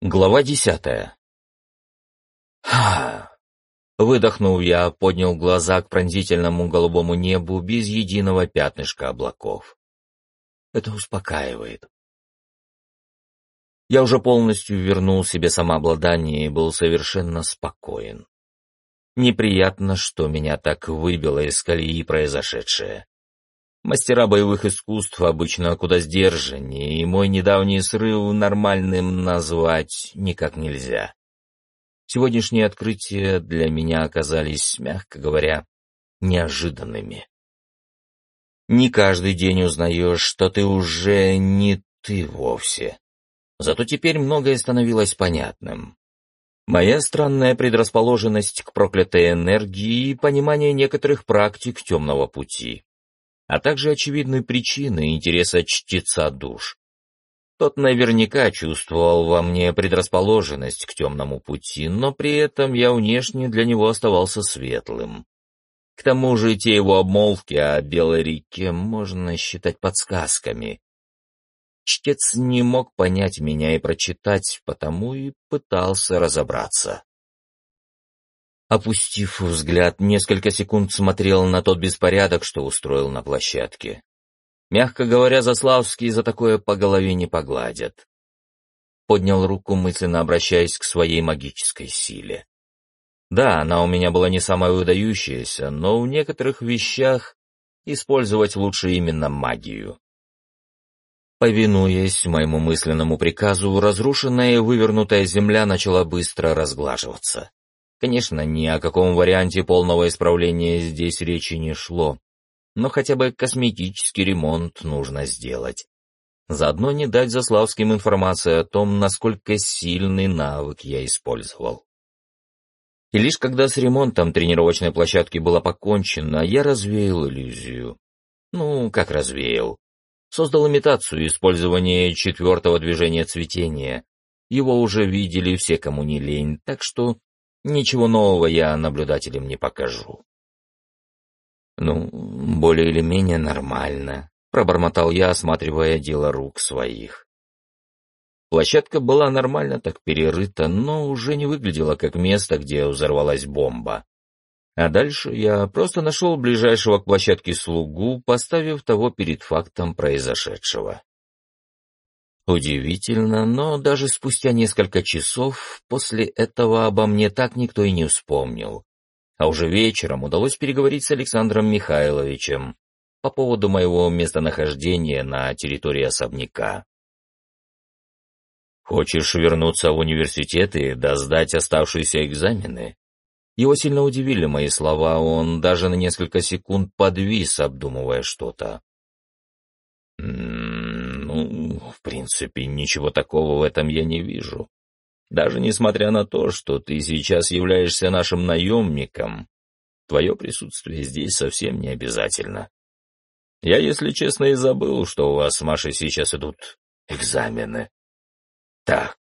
Глава десятая. Ха! Выдохнув, я поднял глаза к пронзительному голубому небу без единого пятнышка облаков. Это успокаивает. Я уже полностью вернул себе самообладание и был совершенно спокоен. Неприятно, что меня так выбило из колеи произошедшее. Мастера боевых искусств обычно куда сдержаннее, и мой недавний срыв нормальным назвать никак нельзя. Сегодняшние открытия для меня оказались, мягко говоря, неожиданными. Не каждый день узнаешь, что ты уже не ты вовсе. Зато теперь многое становилось понятным. Моя странная предрасположенность к проклятой энергии и понимание некоторых практик темного пути а также очевидные причины интереса чтеца душ. Тот наверняка чувствовал во мне предрасположенность к темному пути, но при этом я внешне для него оставался светлым. К тому же те его обмолвки о Белой реке можно считать подсказками. Чтец не мог понять меня и прочитать, потому и пытался разобраться. Опустив взгляд, несколько секунд смотрел на тот беспорядок, что устроил на площадке. Мягко говоря, Заславский за такое по голове не погладят. Поднял руку, мысленно обращаясь к своей магической силе. Да, она у меня была не самая выдающаяся, но в некоторых вещах использовать лучше именно магию. Повинуясь моему мысленному приказу, разрушенная и вывернутая земля начала быстро разглаживаться. Конечно, ни о каком варианте полного исправления здесь речи не шло, но хотя бы косметический ремонт нужно сделать. Заодно не дать Заславским информацию о том, насколько сильный навык я использовал. И лишь когда с ремонтом тренировочной площадки было покончено, я развеял иллюзию. Ну, как развеял? Создал имитацию использования четвертого движения цветения. Его уже видели все, кому не лень, так что Ничего нового я наблюдателям не покажу. Ну, более или менее нормально, пробормотал я, осматривая дело рук своих. Площадка была нормально так перерыта, но уже не выглядела как место, где взорвалась бомба. А дальше я просто нашел ближайшего к площадке слугу, поставив того перед фактом произошедшего. Удивительно, но даже спустя несколько часов после этого обо мне так никто и не вспомнил. А уже вечером удалось переговорить с Александром Михайловичем по поводу моего местонахождения на территории особняка. «Хочешь вернуться в университет и досдать оставшиеся экзамены?» Его сильно удивили мои слова, он даже на несколько секунд подвис, обдумывая что-то. Ну, в принципе, ничего такого в этом я не вижу. Даже несмотря на то, что ты сейчас являешься нашим наемником, твое присутствие здесь совсем не обязательно. Я, если честно, и забыл, что у вас с Машей сейчас идут экзамены. Так.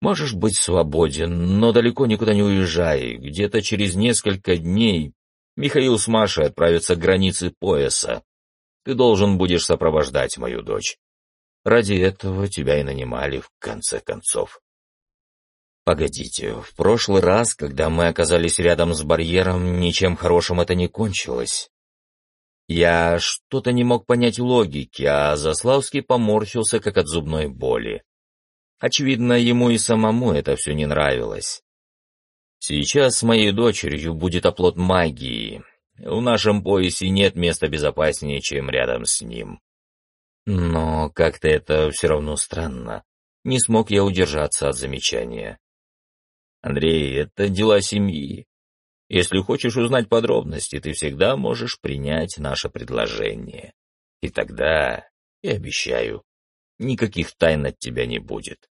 Можешь быть свободен, но далеко никуда не уезжай. Где-то через несколько дней Михаил с Машей отправятся к границе пояса. Ты должен будешь сопровождать мою дочь. Ради этого тебя и нанимали, в конце концов. Погодите, в прошлый раз, когда мы оказались рядом с барьером, ничем хорошим это не кончилось. Я что-то не мог понять логики, а Заславский поморщился, как от зубной боли. Очевидно, ему и самому это все не нравилось. Сейчас с моей дочерью будет оплот магии, в нашем поясе нет места безопаснее, чем рядом с ним. Но как-то это все равно странно. Не смог я удержаться от замечания. Андрей, это дела семьи. Если хочешь узнать подробности, ты всегда можешь принять наше предложение. И тогда, я обещаю, никаких тайн от тебя не будет.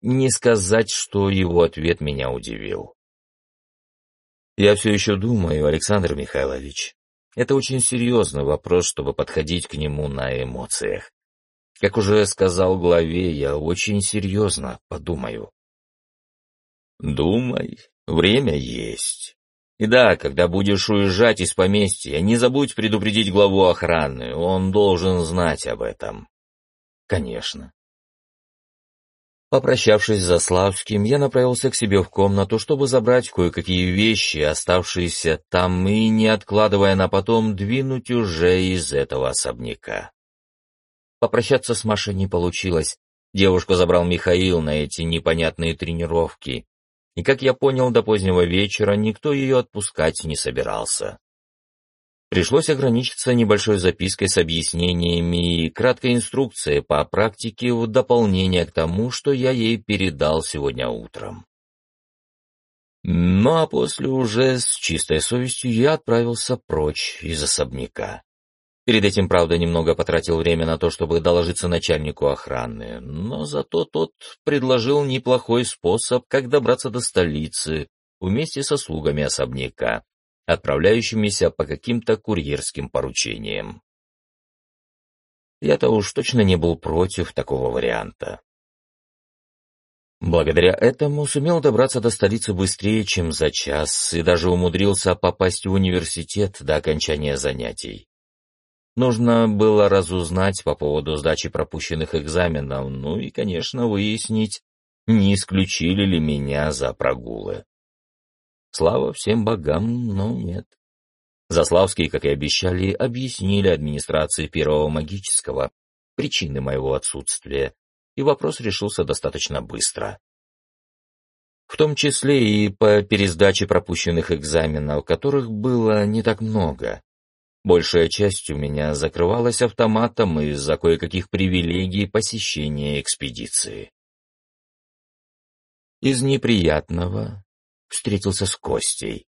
Не сказать, что его ответ меня удивил. Я все еще думаю, Александр Михайлович. Это очень серьезный вопрос, чтобы подходить к нему на эмоциях. Как уже сказал главе, я очень серьезно подумаю. Думай, время есть. И да, когда будешь уезжать из поместья, не забудь предупредить главу охраны, он должен знать об этом. Конечно. Попрощавшись с Заславским, я направился к себе в комнату, чтобы забрать кое-какие вещи, оставшиеся там, и, не откладывая на потом, двинуть уже из этого особняка. Попрощаться с Машей не получилось. Девушку забрал Михаил на эти непонятные тренировки. И, как я понял, до позднего вечера никто ее отпускать не собирался. Пришлось ограничиться небольшой запиской с объяснениями и краткой инструкцией по практике в дополнение к тому, что я ей передал сегодня утром. Ну а после уже с чистой совестью я отправился прочь из особняка. Перед этим, правда, немного потратил время на то, чтобы доложиться начальнику охраны, но зато тот предложил неплохой способ, как добраться до столицы вместе со слугами особняка отправляющимися по каким-то курьерским поручениям. Я-то уж точно не был против такого варианта. Благодаря этому сумел добраться до столицы быстрее, чем за час, и даже умудрился попасть в университет до окончания занятий. Нужно было разузнать по поводу сдачи пропущенных экзаменов, ну и, конечно, выяснить, не исключили ли меня за прогулы. Слава всем богам, но нет. Заславские, как и обещали, объяснили администрации первого магического причины моего отсутствия, и вопрос решился достаточно быстро. В том числе и по пересдаче пропущенных экзаменов, которых было не так много. Большая часть у меня закрывалась автоматом из-за кое-каких привилегий посещения экспедиции. Из неприятного встретился с Костей,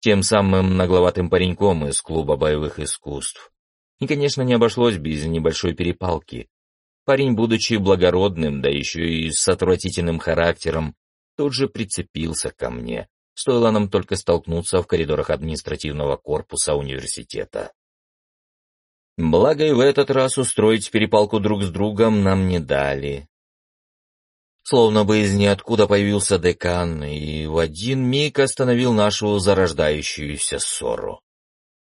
тем самым нагловатым пареньком из клуба боевых искусств. И, конечно, не обошлось без небольшой перепалки. Парень, будучи благородным, да еще и с отвратительным характером, тут же прицепился ко мне. Стоило нам только столкнуться в коридорах административного корпуса университета. Благо и в этот раз устроить перепалку друг с другом нам не дали. Словно бы из ниоткуда появился декан и в один миг остановил нашу зарождающуюся ссору.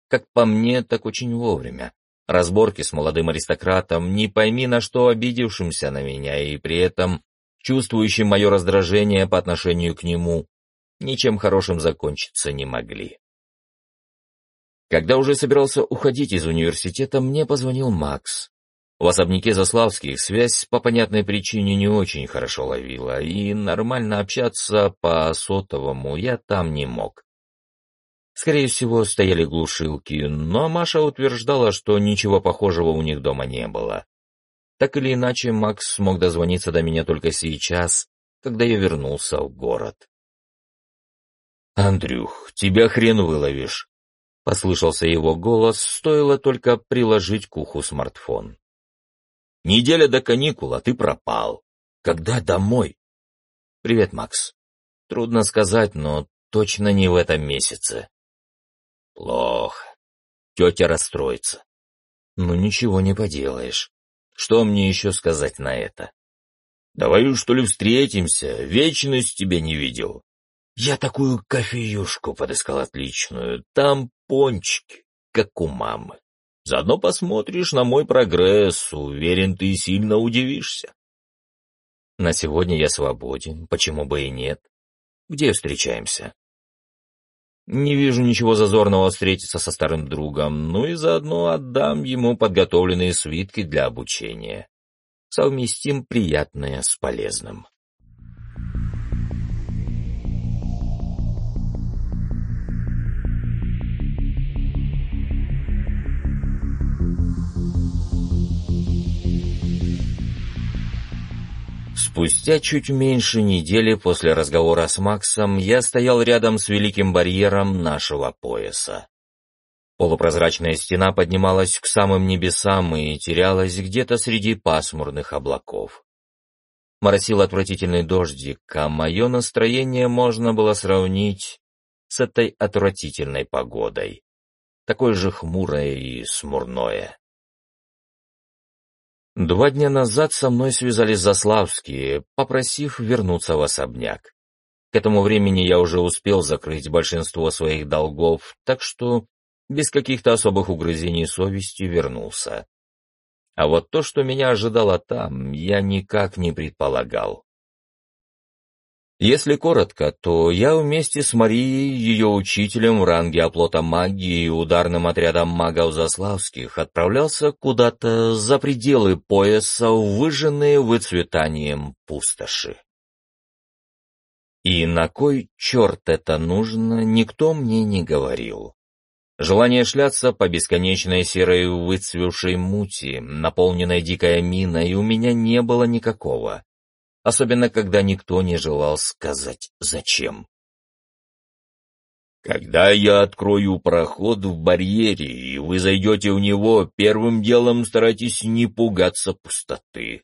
Как по мне, так очень вовремя. Разборки с молодым аристократом, не пойми на что обидевшимся на меня и при этом чувствующим мое раздражение по отношению к нему, ничем хорошим закончиться не могли. Когда уже собирался уходить из университета, мне позвонил Макс. В особняке Заславских связь по понятной причине не очень хорошо ловила, и нормально общаться по сотовому я там не мог. Скорее всего, стояли глушилки, но Маша утверждала, что ничего похожего у них дома не было. Так или иначе, Макс смог дозвониться до меня только сейчас, когда я вернулся в город. «Андрюх, тебя хрен выловишь!» — послышался его голос, стоило только приложить к уху смартфон. Неделя до каникул, а ты пропал. Когда домой? Привет, Макс. Трудно сказать, но точно не в этом месяце. Плохо. Тетя расстроится. Ну ничего не поделаешь. Что мне еще сказать на это? Давай, что ли, встретимся. Вечность тебя не видел. Я такую кофеюшку подыскал отличную. Там пончики, как у мамы. Заодно посмотришь на мой прогресс, уверен, ты сильно удивишься. На сегодня я свободен, почему бы и нет. Где встречаемся? Не вижу ничего зазорного встретиться со старым другом, ну и заодно отдам ему подготовленные свитки для обучения. Совместим приятное с полезным. Спустя чуть меньше недели после разговора с Максом я стоял рядом с великим барьером нашего пояса. Полупрозрачная стена поднималась к самым небесам и терялась где-то среди пасмурных облаков. Моросил отвратительный дождик, а мое настроение можно было сравнить с этой отвратительной погодой, такой же хмурое и смурное. Два дня назад со мной связались Заславские, попросив вернуться в особняк. К этому времени я уже успел закрыть большинство своих долгов, так что без каких-то особых угрызений совести вернулся. А вот то, что меня ожидало там, я никак не предполагал. Если коротко, то я вместе с Марией, ее учителем в ранге оплота магии и ударным отрядом магов Заславских, отправлялся куда-то за пределы пояса, выжженные выцветанием пустоши. И на кой черт это нужно, никто мне не говорил. Желание шляться по бесконечной серой выцвевшей мути, наполненной дикой миной, у меня не было никакого особенно когда никто не желал сказать «зачем». Когда я открою проход в барьере, и вы зайдете в него, первым делом старайтесь не пугаться пустоты.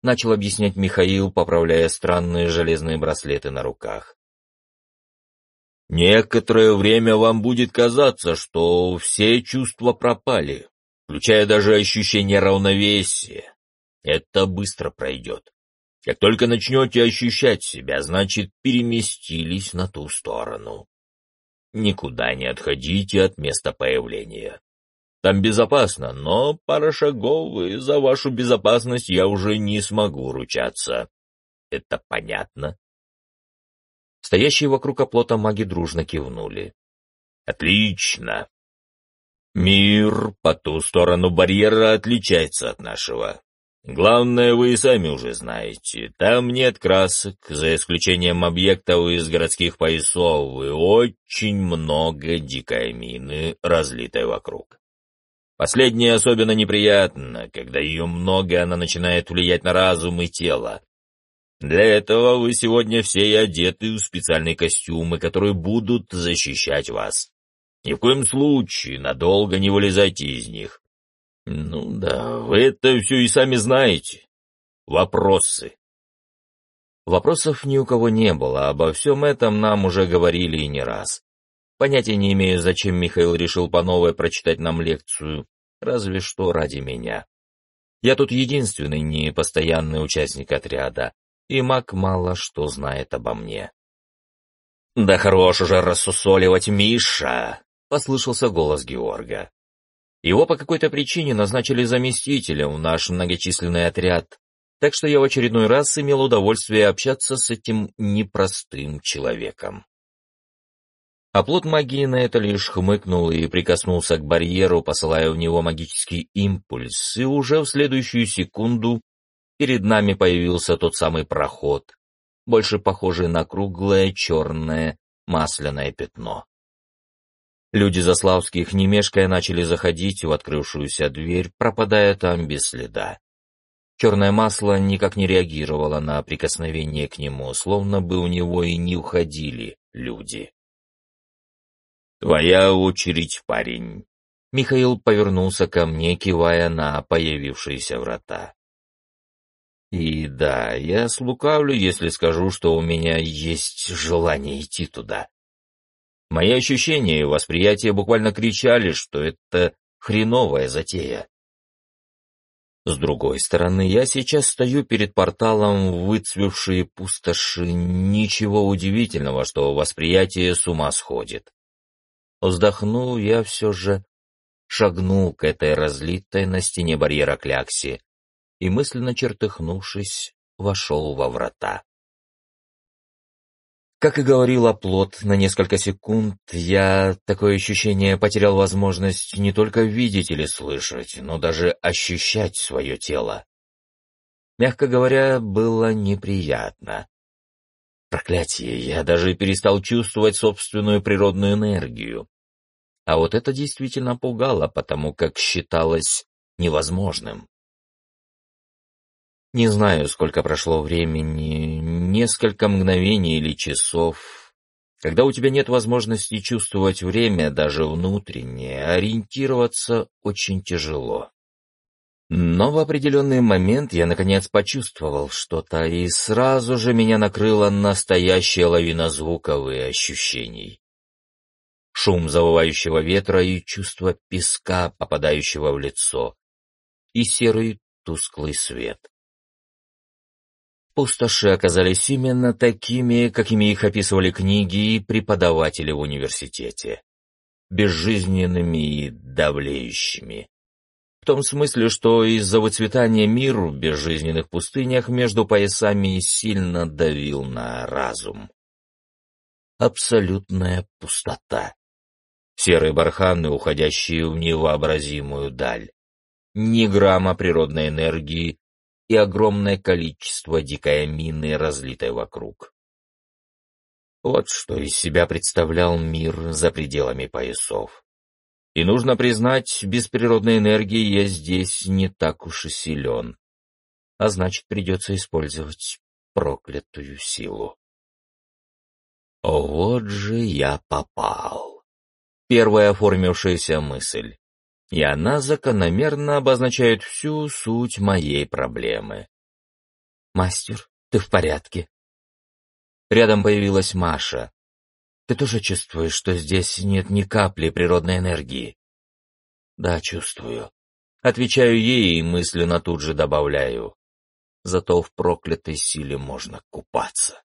Начал объяснять Михаил, поправляя странные железные браслеты на руках. Некоторое время вам будет казаться, что все чувства пропали, включая даже ощущение равновесия. Это быстро пройдет. Как только начнете ощущать себя, значит, переместились на ту сторону. Никуда не отходите от места появления. Там безопасно, но пара шагов, и за вашу безопасность я уже не смогу ручаться. Это понятно? Стоящие вокруг оплота маги дружно кивнули. Отлично. Мир по ту сторону барьера отличается от нашего. Главное, вы и сами уже знаете, там нет красок, за исключением объектов из городских поясов, и очень много дикой мины, разлитой вокруг. Последнее особенно неприятно, когда ее много, она начинает влиять на разум и тело. Для этого вы сегодня все и одеты в специальные костюмы, которые будут защищать вас. Ни в коем случае надолго не вылезайте из них. Ну да, вы это все и сами знаете. Вопросы. Вопросов ни у кого не было, обо всем этом нам уже говорили и не раз. Понятия не имею, зачем Михаил решил по новой прочитать нам лекцию, разве что ради меня. Я тут единственный непостоянный участник отряда, и маг мало что знает обо мне. «Да хорош уже рассусоливать, Миша!» — послышался голос Георга. Его по какой-то причине назначили заместителем в наш многочисленный отряд, так что я в очередной раз имел удовольствие общаться с этим непростым человеком. Оплот магии на это лишь хмыкнул и прикоснулся к барьеру, посылая в него магический импульс, и уже в следующую секунду перед нами появился тот самый проход, больше похожий на круглое черное масляное пятно. Люди Заславских, не мешкая, начали заходить в открывшуюся дверь, пропадая там без следа. Черное масло никак не реагировало на прикосновение к нему, словно бы у него и не уходили люди. «Твоя очередь, парень!» Михаил повернулся ко мне, кивая на появившиеся врата. И да, я слукавлю, если скажу, что у меня есть желание идти туда. Мои ощущения и восприятие буквально кричали, что это хреновая затея. С другой стороны, я сейчас стою перед порталом в выцвевшие пустоши. Ничего удивительного, что восприятие с ума сходит. Вздохнув, я все же шагнул к этой разлитой на стене барьера кляксе и, мысленно чертыхнувшись, вошел во врата. Как и говорил оплот, на несколько секунд я, такое ощущение, потерял возможность не только видеть или слышать, но даже ощущать свое тело. Мягко говоря, было неприятно. Проклятие, я даже перестал чувствовать собственную природную энергию. А вот это действительно пугало, потому как считалось невозможным. Не знаю, сколько прошло времени, несколько мгновений или часов. Когда у тебя нет возможности чувствовать время, даже внутреннее, ориентироваться очень тяжело. Но в определенный момент я наконец почувствовал что-то, и сразу же меня накрыла настоящая лавина звуков и ощущений. Шум завывающего ветра и чувство песка, попадающего в лицо, и серый тусклый свет. Пустоши оказались именно такими, какими их описывали книги и преподаватели в университете. Безжизненными и давлеющими. В том смысле, что из-за выцветания мир в безжизненных пустынях между поясами сильно давил на разум. Абсолютная пустота. Серые барханы, уходящие в невообразимую даль. Ни грамма природной энергии и огромное количество дикой мины, разлитой вокруг. Вот что из себя представлял мир за пределами поясов. И нужно признать, без природной энергии я здесь не так уж и силен. А значит, придется использовать проклятую силу. Вот же я попал. Первая оформившаяся мысль. И она закономерно обозначает всю суть моей проблемы. «Мастер, ты в порядке?» Рядом появилась Маша. «Ты тоже чувствуешь, что здесь нет ни капли природной энергии?» «Да, чувствую». Отвечаю ей и мысленно тут же добавляю. Зато в проклятой силе можно купаться.